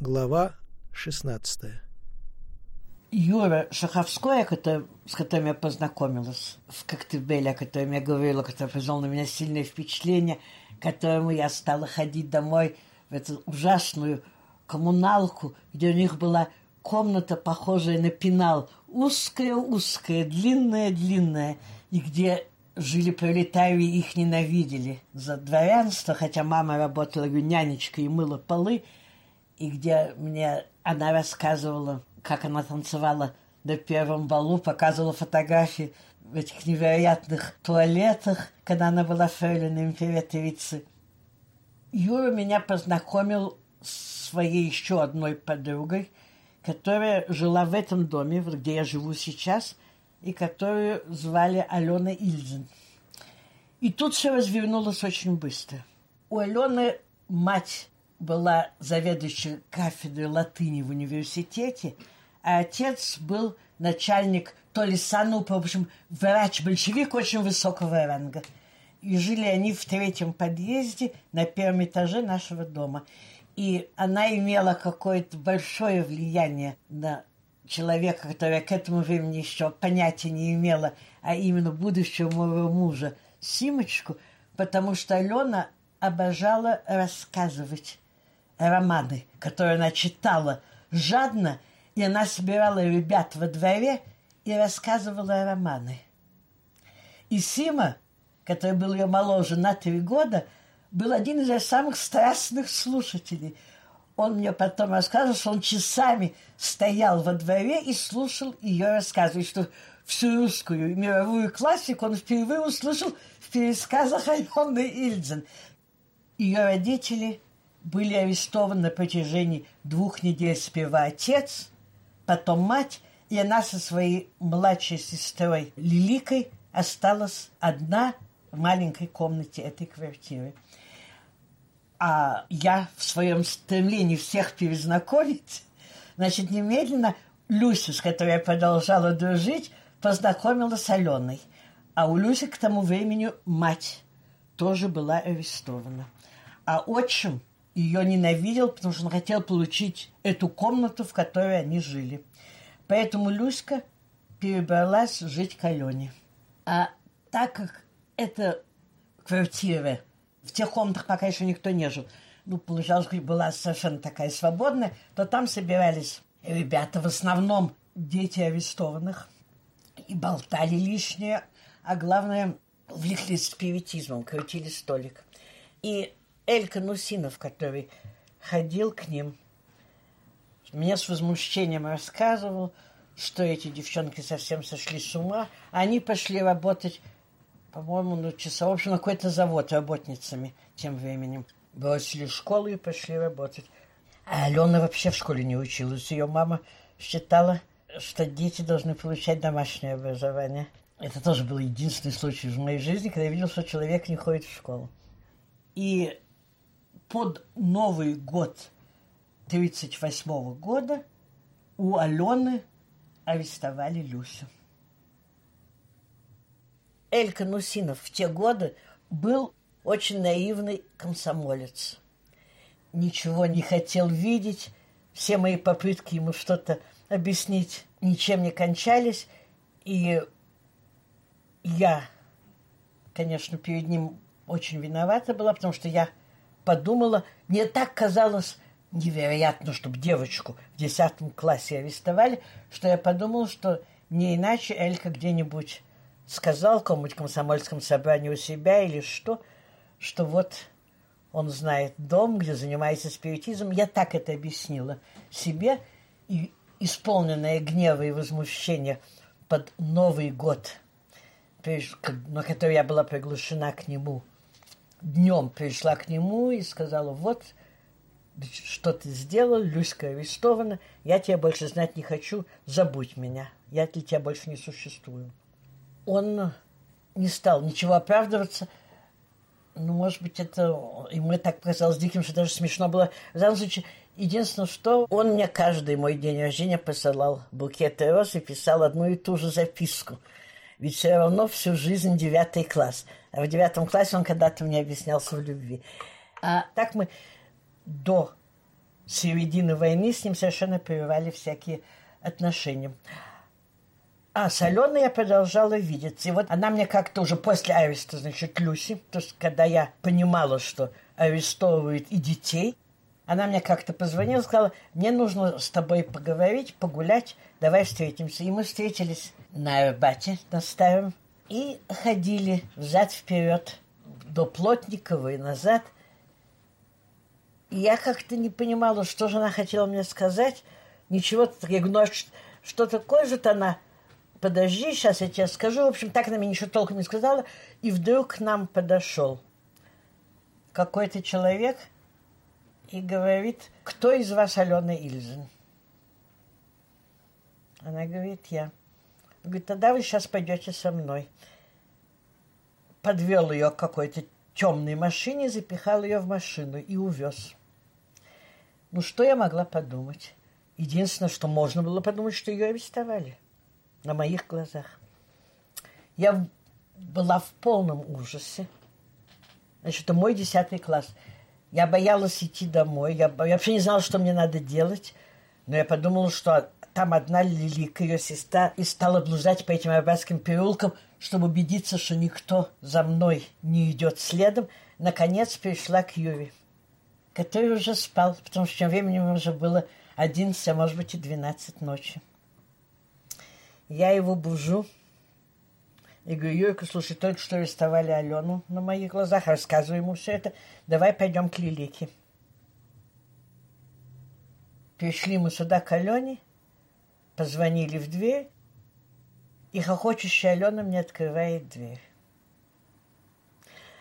Глава 16 Юра Шаховской, который, с которым я познакомилась в Коктебеле, о котором я говорила, который произвел на меня сильное впечатление, которому я стала ходить домой в эту ужасную коммуналку, где у них была комната, похожая на пенал, узкая-узкая, длинная-длинная, и где жили пролетарии их ненавидели за дворянство, хотя мама работала нянечкой и мыла полы – и где мне она рассказывала, как она танцевала на первом балу, показывала фотографии в этих невероятных туалетах, когда она была фрейлиной императрицы. Юра меня познакомил с своей еще одной подругой, которая жила в этом доме, где я живу сейчас, и которую звали Алена Ильзин. И тут все развернулось очень быстро. У Алены мать была заведующей кафедрой латыни в университете, а отец был начальник то ли САНУПа, в общем, врач-большевик очень высокого ранга. И жили они в третьем подъезде на первом этаже нашего дома. И она имела какое-то большое влияние на человека, который к этому времени еще понятия не имела, а именно будущего моего мужа, Симочку, потому что Алена обожала рассказывать романы, которые она читала жадно, и она собирала ребят во дворе и рассказывала романы. И Сима, который был ее моложе на три года, был один из самых страстных слушателей. Он мне потом рассказывал, что он часами стоял во дворе и слушал ее рассказы, что всю русскую мировую классику он впервые услышал в пересказах Алены Ильдзен. Ее родители – были арестованы на протяжении двух недель сперва отец, потом мать, и она со своей младшей сестрой Лиликой осталась одна в маленькой комнате этой квартиры. А я в своем стремлении всех перезнакомить, значит, немедленно Люся, с которой я продолжала дружить, познакомилась с Аленой. А у Люси к тому времени мать тоже была арестована. А отчим ее ненавидел, потому что он хотел получить эту комнату, в которой они жили. Поэтому Люська перебралась жить к Алене. А так как эта квартира, в тех комнатах пока еще никто не жил, ну, получалось, была совершенно такая свободная, то там собирались ребята, в основном дети арестованных, и болтали лишнее, а главное, увлеклись спиритизмом, крутили столик. И Элька Нусинов, который ходил к ним, мне с возмущением рассказывал, что эти девчонки совсем сошли с ума. Они пошли работать, по-моему, ну, часа, в общем, на какой-то завод работницами тем временем. Бросили школу и пошли работать. А Алена вообще в школе не училась. Ее мама считала, что дети должны получать домашнее образование. Это тоже был единственный случай в моей жизни, когда я видел, что человек не ходит в школу. И под Новый год 1938 года у Алены арестовали Люсю. Элька Нусинов в те годы был очень наивный комсомолец. Ничего не хотел видеть, все мои попытки ему что-то объяснить ничем не кончались, и я, конечно, перед ним очень виновата была, потому что я подумала, мне так казалось невероятно, чтобы девочку в десятом классе арестовали, что я подумала, что не иначе Элька где-нибудь сказал кому-нибудь комсомольском собрании у себя или что, что вот он знает дом, где занимается спиритизмом. Я так это объяснила себе, и исполненная гнева и возмущения под Новый год, на который я была приглашена к нему – днем пришла к нему и сказала, вот, что ты сделал, Люська арестована, я тебя больше знать не хочу, забудь меня, я для тебя больше не существую. Он не стал ничего оправдываться, ну, может быть, это ему так показалось диким, что даже смешно было. В данном случае, единственное, что он мне каждый мой день рождения посылал букеты роз и писал одну и ту же записку – ведь все равно всю жизнь девятый класс. А в девятом классе он когда-то мне объяснялся в любви. А так мы до середины войны с ним совершенно прервали всякие отношения. А с Аленой я продолжала видеться. И вот она мне как-то уже после ареста, значит, Люси, то есть когда я понимала, что арестовывают и детей, она мне как-то позвонила, сказала, мне нужно с тобой поговорить, погулять, давай встретимся. И мы встретились на Арбате, на старом, и ходили взад-вперед до Плотникова и назад. И я как-то не понимала, что же она хотела мне сказать. Ничего, я говорю, ну, а что такое же она? Подожди, сейчас я тебе скажу. В общем, так она мне ничего толком не сказала. И вдруг к нам подошел какой-то человек – и говорит, кто из вас Алена Ильзин? Она говорит, я. Говорит, тогда вы сейчас пойдете со мной. Подвел ее к какой-то темной машине, запихал ее в машину и увез. Ну, что я могла подумать? Единственное, что можно было подумать, что ее арестовали на моих глазах. Я была в полном ужасе. Значит, это мой десятый класс – я боялась идти домой. Я, я вообще не знала, что мне надо делать. Но я подумала, что там одна Лилика, ее сестра, и стала блуждать по этим арбатским переулкам, чтобы убедиться, что никто за мной не идет следом. Наконец пришла к Юре, который уже спал, потому что тем временем уже было 11, а может быть и 12 ночи. Я его бужу, и говорю, Юрка, слушай, только что арестовали Алену на моих глазах, рассказываю ему все это. Давай пойдем к Лилике. Пришли мы сюда к Алене, позвонили в дверь, и хохочущая Алена мне открывает дверь.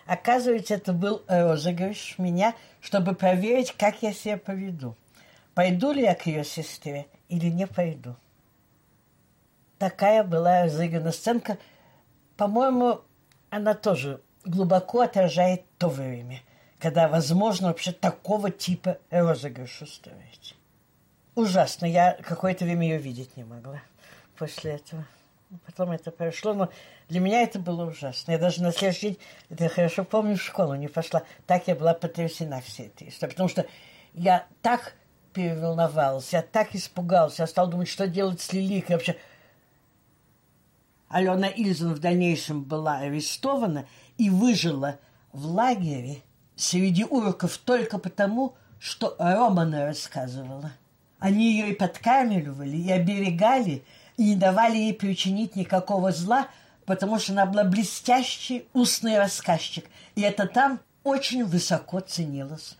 Оказывается, это был розыгрыш меня, чтобы проверить, как я себя поведу. Пойду ли я к ее сестре или не пойду. Такая была разыграна сценка – по-моему, она тоже глубоко отражает то время, когда возможно вообще такого типа розыгрыш устроить. Ужасно. Я какое-то время ее видеть не могла после этого. Потом это прошло, но для меня это было ужасно. Я даже на следующий день, это хорошо помню, в школу не пошла. Так я была потрясена всей этой историей. Потому что я так переволновалась, я так испугалась, я стала думать, что делать с Лиликой. Вообще, Алена Ильзен в дальнейшем была арестована и выжила в лагере среди уроков только потому, что Романа рассказывала. Они ее и подкармливали, и оберегали, и не давали ей причинить никакого зла, потому что она была блестящий устный рассказчик. И это там очень высоко ценилось.